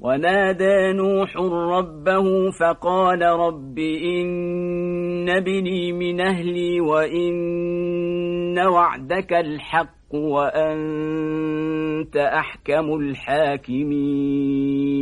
ونادى نوح ربه فقال رب إن بني من أهلي وإن وعدك الحق وأنت أحكم الحاكمين.